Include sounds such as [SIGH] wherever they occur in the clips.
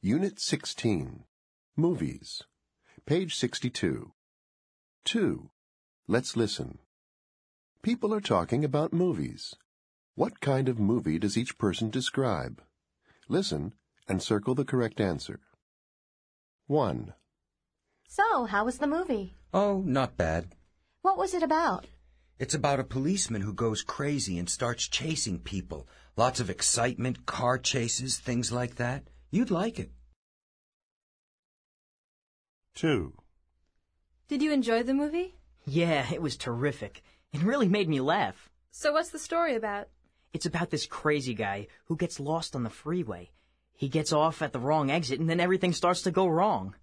Unit 16. Movies. Page 62. 2. Let's listen. People are talking about movies. What kind of movie does each person describe? Listen and circle the correct answer. 1. So, how was the movie? Oh, not bad. What was it about? It's about a policeman who goes crazy and starts chasing people. Lots of excitement, car chases, things like that. You'd like it. 2. Did you enjoy the movie? Yeah, it was terrific. It really made me laugh. So what's the story about? It's about this crazy guy who gets lost on the freeway. He gets off at the wrong exit and then everything starts to go wrong.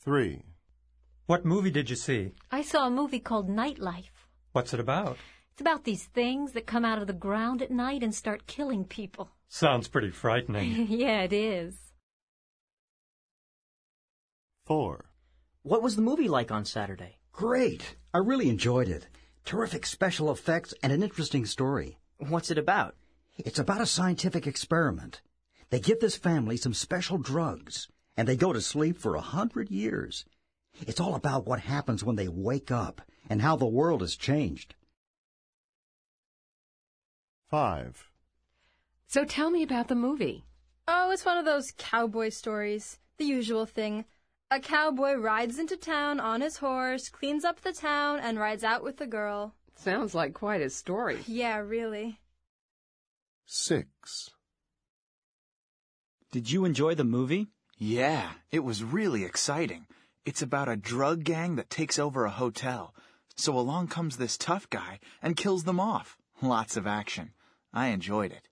3. What movie did you see? I saw a movie called Nightlife. What's it about? It's about these things that come out of the ground at night and start killing people. Sounds pretty frightening. [LAUGHS] yeah, it is. 4. What was the movie like on Saturday? Great. I really enjoyed it. Terrific special effects and an interesting story. What's it about? It's about a scientific experiment. They give this family some special drugs, and they go to sleep for a hundred years. It's all about what happens when they wake up and how the world has changed. 5. So tell me about the movie. Oh, it's one of those cowboy stories. The usual thing. A cowboy rides into town on his horse, cleans up the town, and rides out with the girl. Sounds like quite a story. Yeah, really. 6. Did you enjoy the movie? Yeah, it was really exciting. It's about a drug gang that takes over a hotel. So along comes this tough guy and kills them off. Lots of action. I enjoyed it.